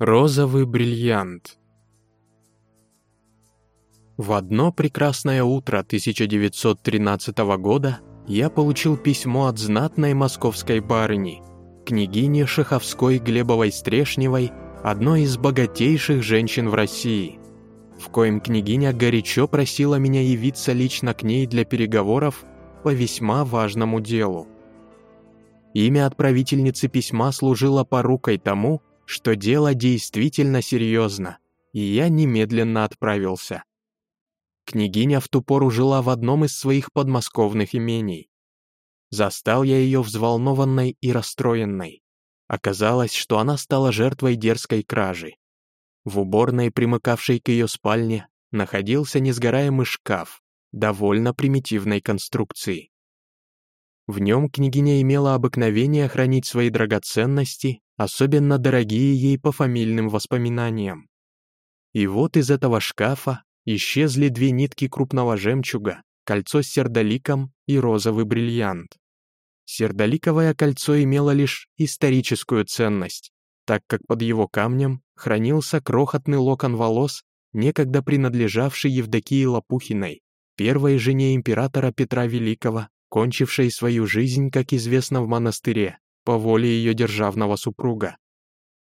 Розовый бриллиант В одно прекрасное утро 1913 года я получил письмо от знатной московской барыни, княгини Шаховской Глебовой Стрешневой, одной из богатейших женщин в России, в коем княгиня горячо просила меня явиться лично к ней для переговоров по весьма важному делу. Имя отправительницы письма служило порукой тому, что дело действительно серьезно, и я немедленно отправился. Княгиня в ту пору жила в одном из своих подмосковных имений. Застал я ее взволнованной и расстроенной. Оказалось, что она стала жертвой дерзкой кражи. В уборной, примыкавшей к ее спальне, находился несгораемый шкаф довольно примитивной конструкции. В нем княгиня имела обыкновение хранить свои драгоценности особенно дорогие ей по фамильным воспоминаниям. И вот из этого шкафа исчезли две нитки крупного жемчуга, кольцо с сердоликом и розовый бриллиант. Сердоликовое кольцо имело лишь историческую ценность, так как под его камнем хранился крохотный локон волос, некогда принадлежавший Евдокии Лопухиной, первой жене императора Петра Великого, кончившей свою жизнь, как известно, в монастыре по воле ее державного супруга.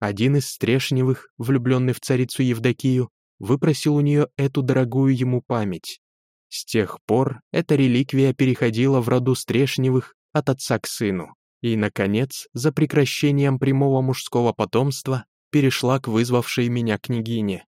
Один из Стрешневых, влюбленный в царицу Евдокию, выпросил у нее эту дорогую ему память. С тех пор эта реликвия переходила в роду Стрешневых от отца к сыну, и, наконец, за прекращением прямого мужского потомства, перешла к вызвавшей меня княгине.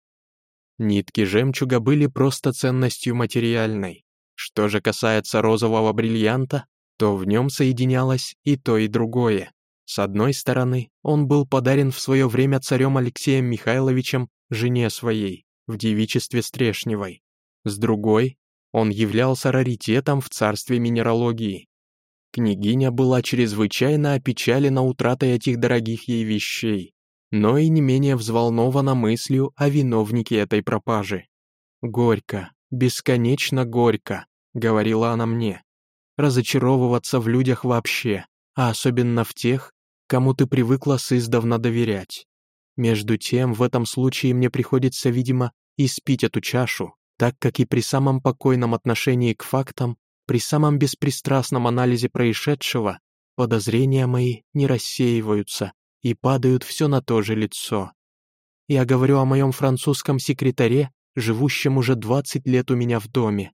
Нитки жемчуга были просто ценностью материальной. Что же касается розового бриллианта, то в нем соединялось и то, и другое. С одной стороны, он был подарен в свое время царем Алексеем Михайловичем жене своей, в девичестве Стрешневой. С другой, он являлся раритетом в царстве минералогии. Княгиня была чрезвычайно опечалена утратой этих дорогих ей вещей, но и не менее взволнована мыслью о виновнике этой пропажи. «Горько, бесконечно горько», — говорила она мне разочаровываться в людях вообще, а особенно в тех, кому ты привыкла с издавна доверять. Между тем, в этом случае мне приходится, видимо, испить эту чашу, так как и при самом покойном отношении к фактам, при самом беспристрастном анализе происшедшего, подозрения мои не рассеиваются и падают все на то же лицо. Я говорю о моем французском секретаре, живущем уже 20 лет у меня в доме,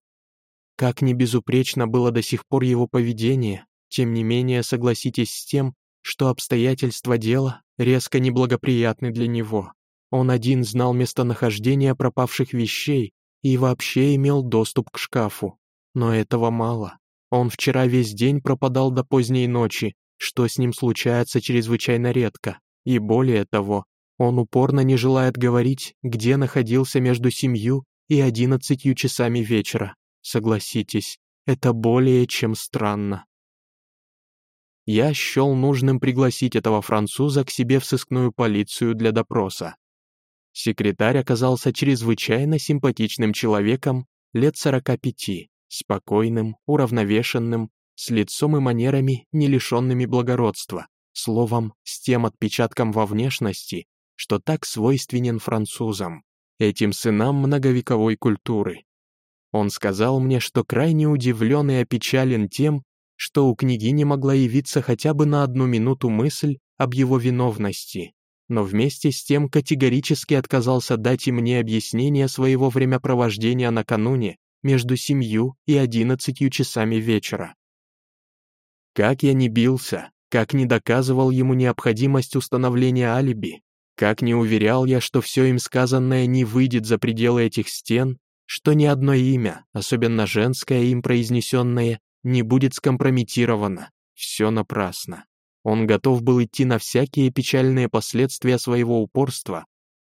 как ни безупречно было до сих пор его поведение, тем не менее согласитесь с тем, что обстоятельства дела резко неблагоприятны для него. Он один знал местонахождение пропавших вещей и вообще имел доступ к шкафу. Но этого мало. Он вчера весь день пропадал до поздней ночи, что с ним случается чрезвычайно редко. И более того, он упорно не желает говорить, где находился между семью и одиннадцатью часами вечера. Согласитесь, это более чем странно. Я счел нужным пригласить этого француза к себе в сыскную полицию для допроса. Секретарь оказался чрезвычайно симпатичным человеком лет 45, спокойным, уравновешенным, с лицом и манерами, не лишенными благородства, словом, с тем отпечатком во внешности, что так свойственен французам, этим сынам многовековой культуры. Он сказал мне, что крайне удивлен и опечален тем, что у княгини могла явиться хотя бы на одну минуту мысль об его виновности, но вместе с тем категорически отказался дать и мне объяснение своего времяпровождения накануне между семью и одиннадцатью часами вечера. Как я не бился, как не доказывал ему необходимость установления алиби, как не уверял я, что все им сказанное не выйдет за пределы этих стен, что ни одно имя, особенно женское им произнесенное, не будет скомпрометировано. Все напрасно. Он готов был идти на всякие печальные последствия своего упорства,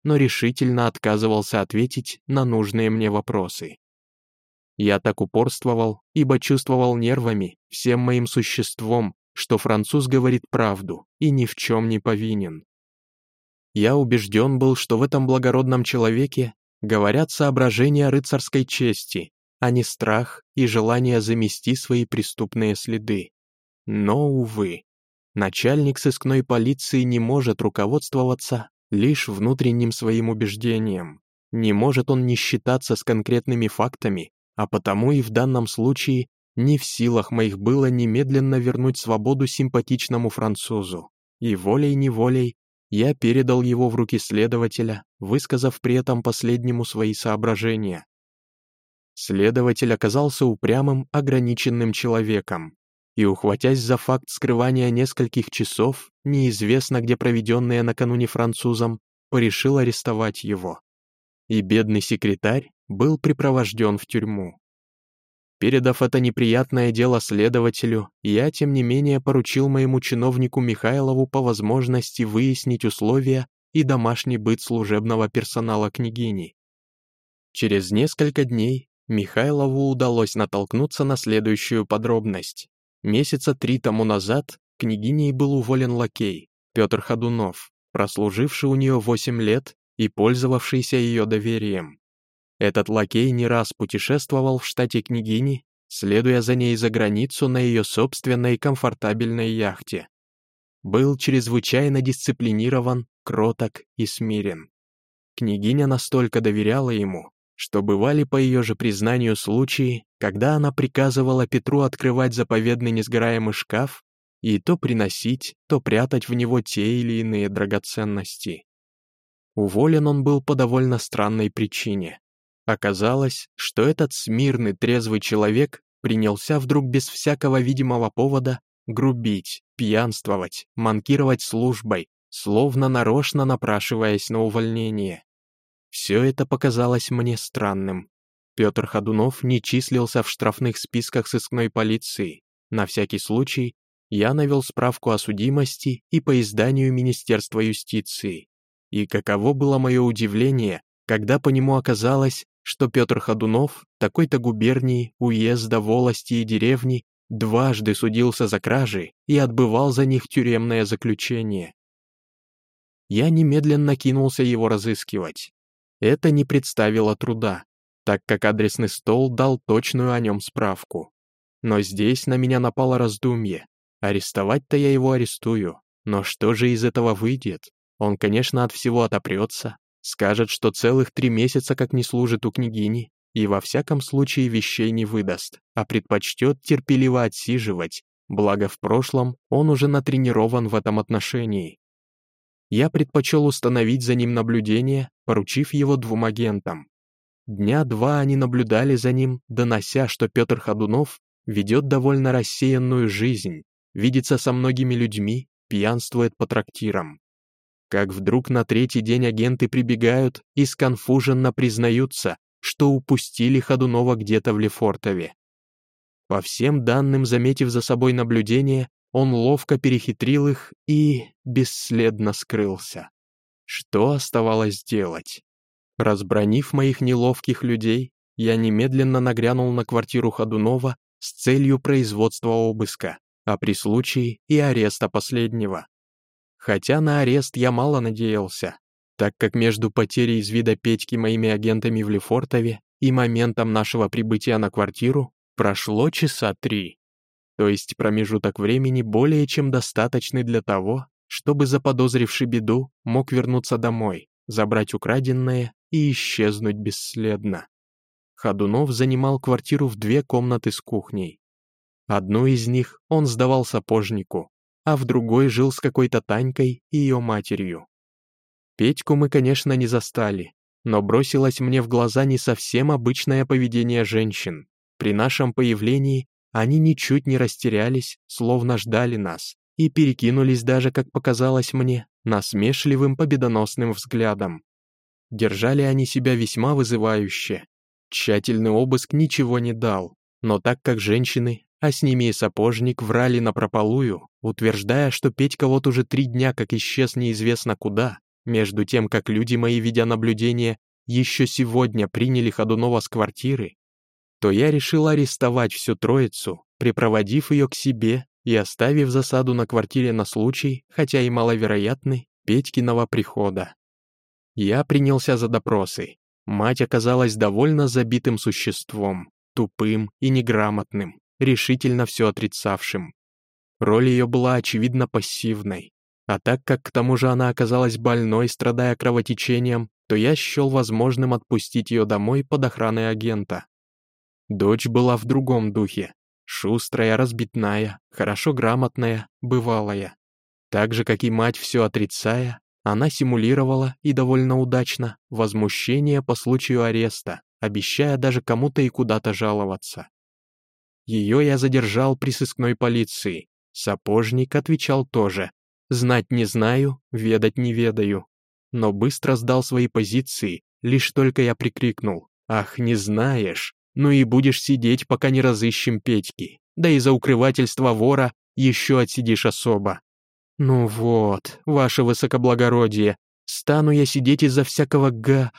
но решительно отказывался ответить на нужные мне вопросы. Я так упорствовал, ибо чувствовал нервами, всем моим существом, что француз говорит правду и ни в чем не повинен. Я убежден был, что в этом благородном человеке говорят соображения рыцарской чести, а не страх и желание замести свои преступные следы. Но, увы, начальник сыскной полиции не может руководствоваться лишь внутренним своим убеждением. Не может он не считаться с конкретными фактами, а потому и в данном случае не в силах моих было немедленно вернуть свободу симпатичному французу. И волей-неволей я передал его в руки следователя, высказав при этом последнему свои соображения. Следователь оказался упрямым, ограниченным человеком, и, ухватясь за факт скрывания нескольких часов, неизвестно где проведенные накануне французом, порешил арестовать его. И бедный секретарь был припровожден в тюрьму. Передав это неприятное дело следователю, я, тем не менее, поручил моему чиновнику Михайлову по возможности выяснить условия и домашний быт служебного персонала княгини. Через несколько дней Михайлову удалось натолкнуться на следующую подробность. Месяца три тому назад княгиней был уволен лакей, Петр Ходунов, прослуживший у нее восемь лет и пользовавшийся ее доверием. Этот лакей не раз путешествовал в штате княгини, следуя за ней за границу на ее собственной комфортабельной яхте. Был чрезвычайно дисциплинирован, кроток и смирен. Княгиня настолько доверяла ему, что бывали по ее же признанию случаи, когда она приказывала Петру открывать заповедный несгораемый шкаф и то приносить, то прятать в него те или иные драгоценности. Уволен он был по довольно странной причине. Оказалось, что этот смирный, трезвый человек принялся вдруг без всякого видимого повода грубить, пьянствовать, манкировать службой, словно нарочно напрашиваясь на увольнение. Все это показалось мне странным. Петр Ходунов не числился в штрафных списках сыскной полиции. На всякий случай я навел справку о судимости и по изданию Министерства юстиции. И каково было мое удивление, когда по нему оказалось, что Петр Ходунов, такой-то губернии, уезда, волости и деревни, дважды судился за кражи и отбывал за них тюремное заключение. Я немедленно кинулся его разыскивать. Это не представило труда, так как адресный стол дал точную о нем справку. Но здесь на меня напало раздумье. Арестовать-то я его арестую, но что же из этого выйдет? Он, конечно, от всего отопрется, скажет, что целых три месяца как не служит у княгини, и во всяком случае вещей не выдаст, а предпочтет терпеливо отсиживать, благо в прошлом он уже натренирован в этом отношении я предпочел установить за ним наблюдение, поручив его двум агентам. Дня два они наблюдали за ним, донося, что Петр Ходунов ведет довольно рассеянную жизнь, видится со многими людьми, пьянствует по трактирам. Как вдруг на третий день агенты прибегают и сконфуженно признаются, что упустили Ходунова где-то в Лефортове. По всем данным, заметив за собой наблюдение, он ловко перехитрил их и бесследно скрылся. Что оставалось делать? Разбронив моих неловких людей, я немедленно нагрянул на квартиру Ходунова с целью производства обыска, а при случае и ареста последнего. Хотя на арест я мало надеялся, так как между потерей из вида Петьки моими агентами в Лефортове и моментом нашего прибытия на квартиру прошло часа три то есть промежуток времени более чем достаточный для того, чтобы заподозривший беду мог вернуться домой, забрать украденное и исчезнуть бесследно. Ходунов занимал квартиру в две комнаты с кухней. Одну из них он сдавал сапожнику, а в другой жил с какой-то Танькой и ее матерью. Петьку мы, конечно, не застали, но бросилось мне в глаза не совсем обычное поведение женщин. При нашем появлении они ничуть не растерялись, словно ждали нас, и перекинулись даже, как показалось мне, насмешливым победоносным взглядом. Держали они себя весьма вызывающе. Тщательный обыск ничего не дал, но так как женщины, а с ними и сапожник, врали напропалую, утверждая, что Петька вот уже три дня как исчез неизвестно куда, между тем, как люди мои, ведя наблюдение, еще сегодня приняли Ходунова с квартиры, то я решил арестовать всю троицу, припроводив ее к себе и оставив засаду на квартире на случай, хотя и маловероятный, Петькиного прихода. Я принялся за допросы. Мать оказалась довольно забитым существом, тупым и неграмотным, решительно все отрицавшим. Роль ее была очевидно пассивной. А так как к тому же она оказалась больной, страдая кровотечением, то я счел возможным отпустить ее домой под охраной агента. Дочь была в другом духе. Шустрая, разбитная, хорошо грамотная, бывалая. Так же, как и мать, все отрицая, она симулировала, и довольно удачно, возмущение по случаю ареста, обещая даже кому-то и куда-то жаловаться. Ее я задержал при сыскной полиции. Сапожник отвечал тоже. Знать не знаю, ведать не ведаю. Но быстро сдал свои позиции, лишь только я прикрикнул. «Ах, не знаешь! Ну и будешь сидеть, пока не разыщем Петьки. Да и за укрывательство вора еще отсидишь особо. Ну вот, ваше высокоблагородие, стану я сидеть из-за всякого га...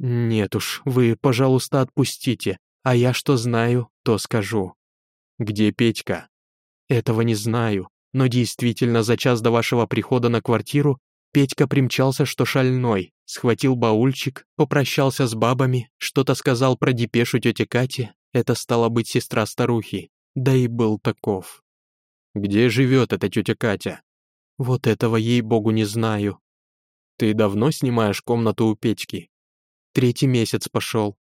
Нет уж, вы, пожалуйста, отпустите, а я что знаю, то скажу. Где Петька? Этого не знаю, но действительно за час до вашего прихода на квартиру Петька примчался, что шальной, схватил баульчик, попрощался с бабами, что-то сказал про депешу тете Кати, это стала быть сестра старухи, да и был таков. «Где живет эта тетя Катя?» «Вот этого ей-богу не знаю». «Ты давно снимаешь комнату у Петьки?» «Третий месяц пошел».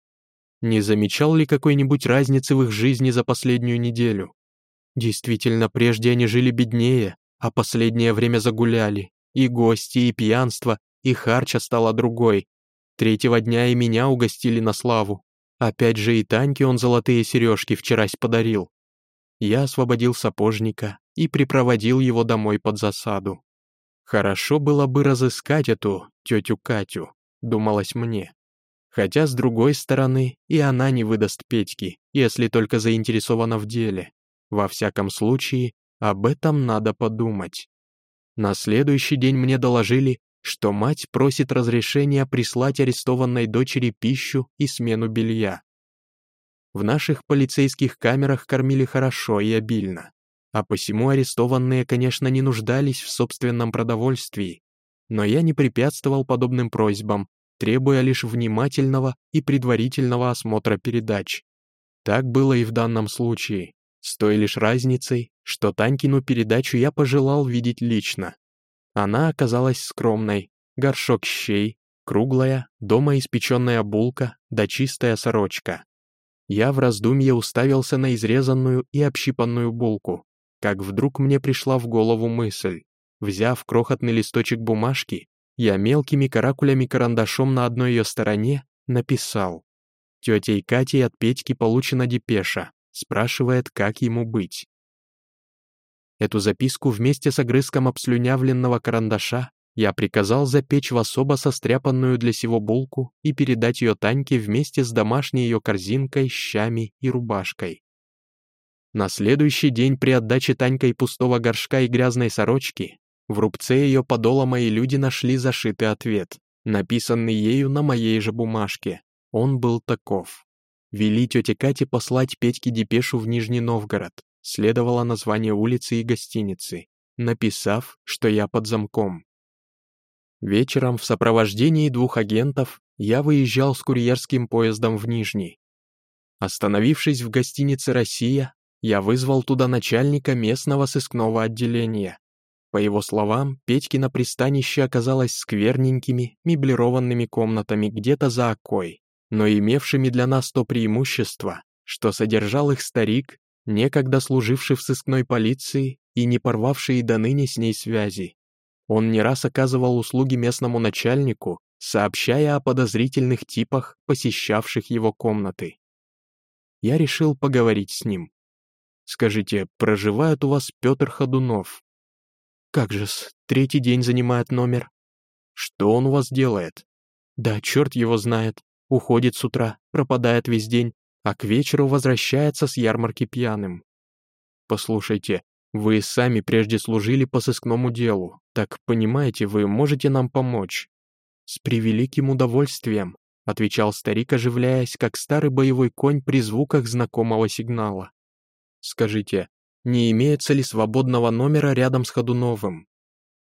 «Не замечал ли какой-нибудь разницы в их жизни за последнюю неделю?» «Действительно, прежде они жили беднее, а последнее время загуляли, и гости, и пьянство, и харча стала другой. Третьего дня и меня угостили на славу. Опять же и Таньке он золотые сережки вчерась подарил. Я освободил сапожника и припроводил его домой под засаду. Хорошо было бы разыскать эту тетю Катю, думалось мне. Хотя, с другой стороны, и она не выдаст Петьки, если только заинтересована в деле. Во всяком случае, об этом надо подумать. На следующий день мне доложили, что мать просит разрешения прислать арестованной дочери пищу и смену белья. В наших полицейских камерах кормили хорошо и обильно, а посему арестованные, конечно, не нуждались в собственном продовольствии, но я не препятствовал подобным просьбам, требуя лишь внимательного и предварительного осмотра передач. Так было и в данном случае, с той лишь разницей, что Танькину передачу я пожелал видеть лично. Она оказалась скромной, горшок щей, круглая, дома испеченная булка да чистая сорочка. Я в раздумье уставился на изрезанную и общипанную булку, как вдруг мне пришла в голову мысль. Взяв крохотный листочек бумажки, я мелкими каракулями карандашом на одной ее стороне написал. Тетей Катей от Петьки получена депеша, спрашивает, как ему быть. Эту записку вместе с огрызком обслюнявленного карандаша я приказал запечь в особо состряпанную для сего булку и передать ее Таньке вместе с домашней ее корзинкой, щами и рубашкой. На следующий день при отдаче Танькой пустого горшка и грязной сорочки в рубце ее подола мои люди нашли зашитый ответ, написанный ею на моей же бумажке. Он был таков. Вели тете Кате послать Петьке депешу в Нижний Новгород следовало название улицы и гостиницы, написав, что я под замком. Вечером в сопровождении двух агентов я выезжал с курьерским поездом в Нижний. Остановившись в гостинице «Россия», я вызвал туда начальника местного сыскного отделения. По его словам, Петькино пристанище оказалось скверненькими, меблированными комнатами где-то за окой, но имевшими для нас то преимущество, что содержал их старик некогда служивший в сыскной полиции и не порвавший до ныне с ней связи. Он не раз оказывал услуги местному начальнику, сообщая о подозрительных типах, посещавших его комнаты. Я решил поговорить с ним. «Скажите, проживает у вас Петр Ходунов?» «Как же-с, третий день занимает номер». «Что он у вас делает?» «Да черт его знает. Уходит с утра, пропадает весь день, а к вечеру возвращается с ярмарки пьяным. Послушайте, вы сами прежде служили по сыскному делу, так понимаете, вы можете нам помочь? С превеликим удовольствием, отвечал старик, оживляясь, как старый боевой конь при звуках знакомого сигнала. Скажите, не имеется ли свободного номера рядом с Ходуновым?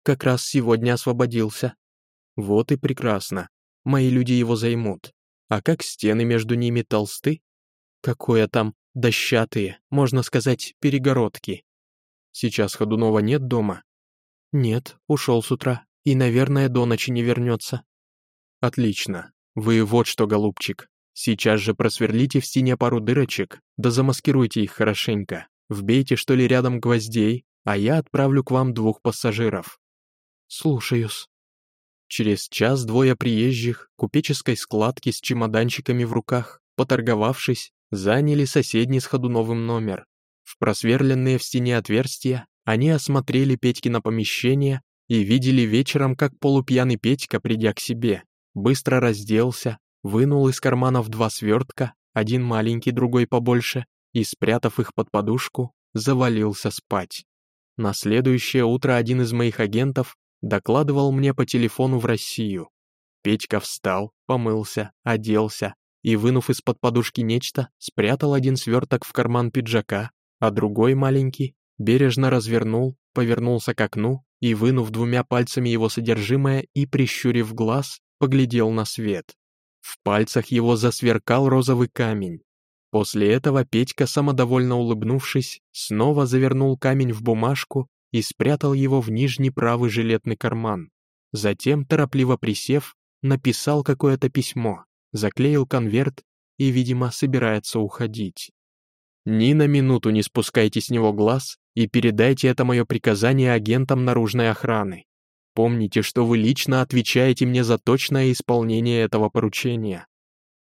Как раз сегодня освободился. Вот и прекрасно. Мои люди его займут. А как стены между ними толсты? Какое там дощатые, можно сказать, перегородки. Сейчас Ходунова нет дома. «Нет, ушел с утра, и, наверное, до ночи не вернется». «Отлично. Вы вот что, голубчик, сейчас же просверлите в стене пару дырочек, да замаскируйте их хорошенько. Вбейте, что ли, рядом гвоздей, а я отправлю к вам двух пассажиров». «Слушаюсь». Через час двое приезжих, купеческой складки с чемоданчиками в руках, поторговавшись, заняли соседний с Ходуновым номер. В просверленные в стене отверстия они осмотрели Петькино помещение и видели вечером, как полупьяный Петька, придя к себе, быстро разделся, вынул из карманов два свертка, один маленький, другой побольше, и, спрятав их под подушку, завалился спать. На следующее утро один из моих агентов докладывал мне по телефону в Россию. Петька встал, помылся, оделся и, вынув из-под подушки нечто, спрятал один сверток в карман пиджака, а другой маленький бережно развернул, повернулся к окну и, вынув двумя пальцами его содержимое и, прищурив глаз, поглядел на свет. В пальцах его засверкал розовый камень. После этого Петька, самодовольно улыбнувшись, снова завернул камень в бумажку и спрятал его в нижний правый жилетный карман. Затем, торопливо присев, написал какое-то письмо, заклеил конверт и, видимо, собирается уходить. Ни на минуту не спускайте с него глаз и передайте это мое приказание агентам наружной охраны. Помните, что вы лично отвечаете мне за точное исполнение этого поручения.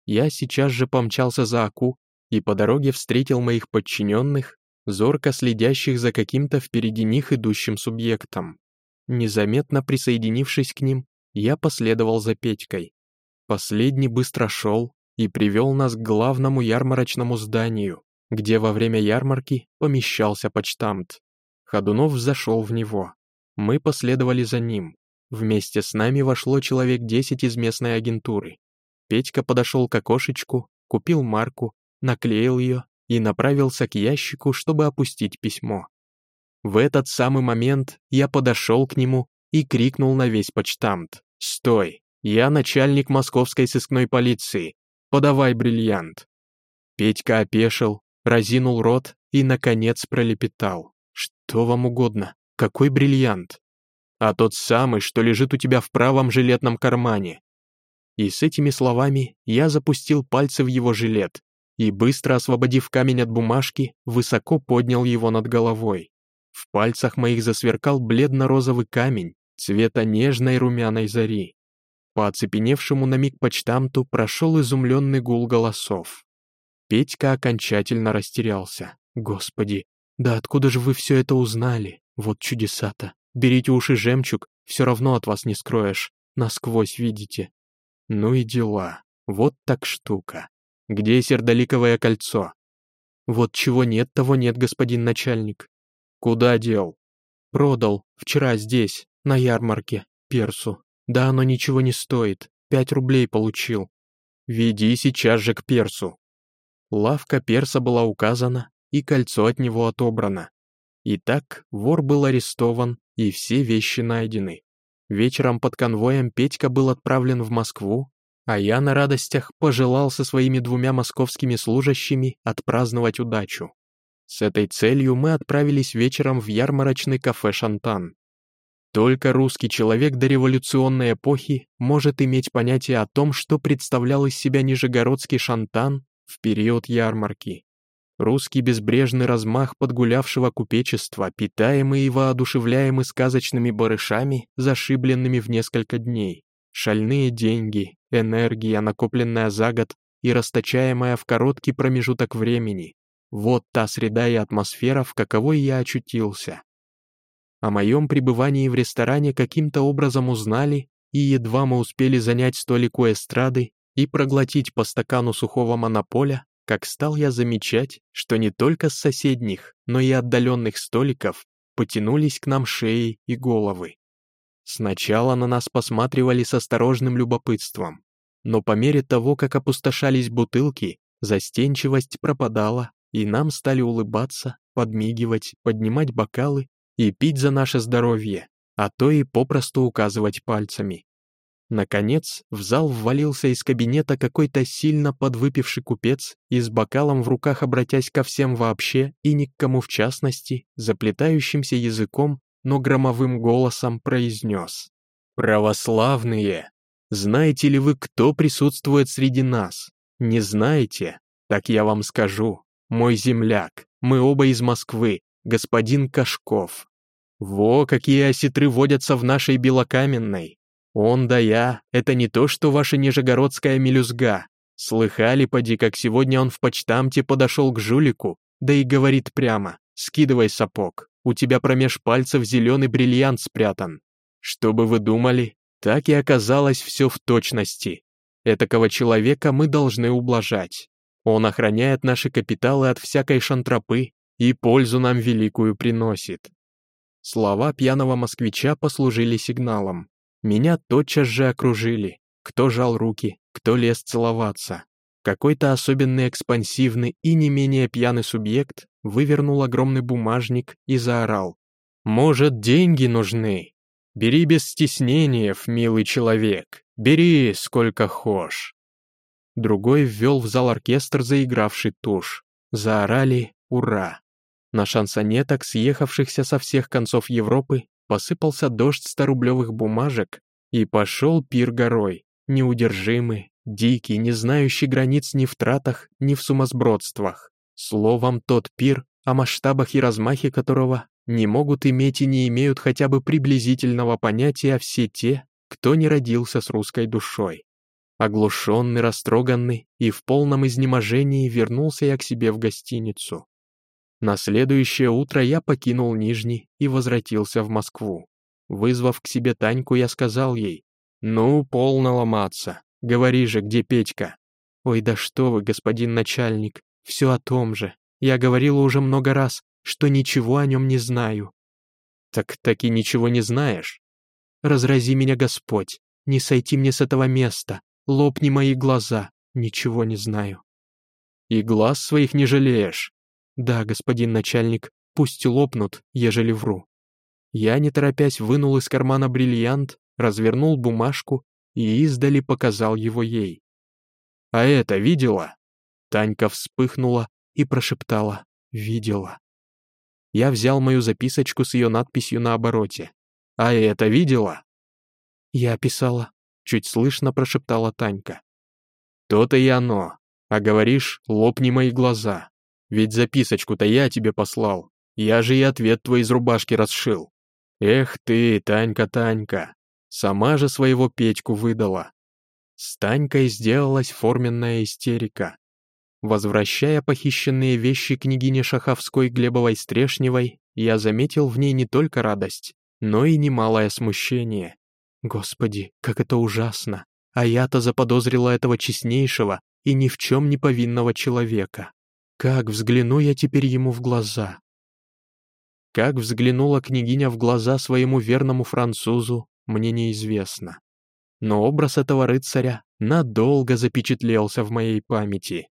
Я сейчас же помчался за Аку и по дороге встретил моих подчиненных зорко следящих за каким-то впереди них идущим субъектом. Незаметно присоединившись к ним, я последовал за Петькой. Последний быстро шел и привел нас к главному ярмарочному зданию, где во время ярмарки помещался почтамт. Ходунов зашел в него. Мы последовали за ним. Вместе с нами вошло человек десять из местной агентуры. Петька подошел к окошечку, купил марку, наклеил ее и направился к ящику, чтобы опустить письмо. В этот самый момент я подошел к нему и крикнул на весь почтамт. «Стой! Я начальник московской сыскной полиции. Подавай бриллиант!» Петька опешил, разинул рот и, наконец, пролепетал. «Что вам угодно? Какой бриллиант?» «А тот самый, что лежит у тебя в правом жилетном кармане». И с этими словами я запустил пальцы в его жилет, и, быстро освободив камень от бумажки, высоко поднял его над головой. В пальцах моих засверкал бледно-розовый камень цвета нежной румяной зари. По оцепеневшему на миг почтамту прошел изумленный гул голосов. Петька окончательно растерялся. «Господи, да откуда же вы все это узнали? Вот чудеса-то. Берите уши жемчуг, все равно от вас не скроешь. Насквозь видите». Ну и дела. Вот так штука. Где сердоликовое кольцо? Вот чего нет, того нет, господин начальник. Куда дел? Продал, вчера здесь, на ярмарке, персу. Да оно ничего не стоит, пять рублей получил. Веди сейчас же к персу. Лавка перса была указана, и кольцо от него отобрано. Итак, вор был арестован, и все вещи найдены. Вечером под конвоем Петька был отправлен в Москву, а я на радостях пожелал со своими двумя московскими служащими отпраздновать удачу. С этой целью мы отправились вечером в ярмарочный кафе «Шантан». Только русский человек до революционной эпохи может иметь понятие о том, что представлял из себя нижегородский «Шантан» в период ярмарки. Русский безбрежный размах подгулявшего купечества, питаемый и воодушевляемый сказочными барышами, зашибленными в несколько дней. Шальные деньги, энергия, накопленная за год и расточаемая в короткий промежуток времени. Вот та среда и атмосфера, в каковой я очутился. О моем пребывании в ресторане каким-то образом узнали, и едва мы успели занять столик у эстрады и проглотить по стакану сухого монополя, как стал я замечать, что не только с соседних, но и отдаленных столиков потянулись к нам шеи и головы. Сначала на нас посматривали с осторожным любопытством, но по мере того, как опустошались бутылки, застенчивость пропадала, и нам стали улыбаться, подмигивать, поднимать бокалы и пить за наше здоровье, а то и попросту указывать пальцами. Наконец, в зал ввалился из кабинета какой-то сильно подвыпивший купец и с бокалом в руках, обратясь ко всем вообще и ни к кому в частности, заплетающимся языком, но громовым голосом произнес. «Православные, знаете ли вы, кто присутствует среди нас? Не знаете? Так я вам скажу. Мой земляк, мы оба из Москвы, господин Кашков. Во, какие осетры водятся в нашей Белокаменной. Он да я, это не то, что ваша нижегородская мелюзга. Слыхали, поди, как сегодня он в почтамте подошел к жулику, да и говорит прямо, скидывай сапог, у тебя промеж пальцев зеленый бриллиант спрятан. Что бы вы думали, так и оказалось все в точности. Этакого человека мы должны ублажать. Он охраняет наши капиталы от всякой шантропы и пользу нам великую приносит. Слова пьяного москвича послужили сигналом. Меня тотчас же окружили. Кто жал руки, кто лез целоваться. Какой-то особенный экспансивный и не менее пьяный субъект вывернул огромный бумажник и заорал. «Может, деньги нужны? Бери без стеснения, милый человек, бери сколько хошь». Другой ввел в зал оркестр, заигравший тушь. Заорали «Ура!». На шансонеток, съехавшихся со всех концов Европы, посыпался дождь старублевых бумажек, и пошел пир горой, неудержимый, дикий, не знающий границ ни в тратах, ни в сумасбродствах. Словом, тот пир, о масштабах и размахе которого не могут иметь и не имеют хотя бы приблизительного понятия все те, кто не родился с русской душой. Оглушенный, растроганный и в полном изнеможении вернулся я к себе в гостиницу. На следующее утро я покинул Нижний и возвратился в Москву. Вызвав к себе Таньку, я сказал ей, «Ну, полно ломаться. Говори же, где Петька?» «Ой, да что вы, господин начальник, все о том же. Я говорила уже много раз, что ничего о нем не знаю». «Так таки ничего не знаешь?» «Разрази меня Господь, не сойти мне с этого места, лопни мои глаза, ничего не знаю». «И глаз своих не жалеешь?» «Да, господин начальник, пусть лопнут, ежели вру». Я, не торопясь, вынул из кармана бриллиант, развернул бумажку и издали показал его ей. «А это видела?» Танька вспыхнула и прошептала «Видела». Я взял мою записочку с ее надписью на обороте. «А это видела?» «Я писала», — чуть слышно прошептала Танька. «То-то и оно. А говоришь, лопни мои глаза. Ведь записочку-то я тебе послал. Я же и ответ твой из рубашки расшил. Эх ты, Танька, Танька, сама же своего Петьку выдала». С сделалась форменная истерика. Возвращая похищенные вещи княгине Шаховской Глебовой-Стрешневой, я заметил в ней не только радость, но и немалое смущение. Господи, как это ужасно! А я-то заподозрила этого честнейшего и ни в чем не повинного человека. Как взгляну я теперь ему в глаза? Как взглянула княгиня в глаза своему верному французу, мне неизвестно. Но образ этого рыцаря надолго запечатлелся в моей памяти.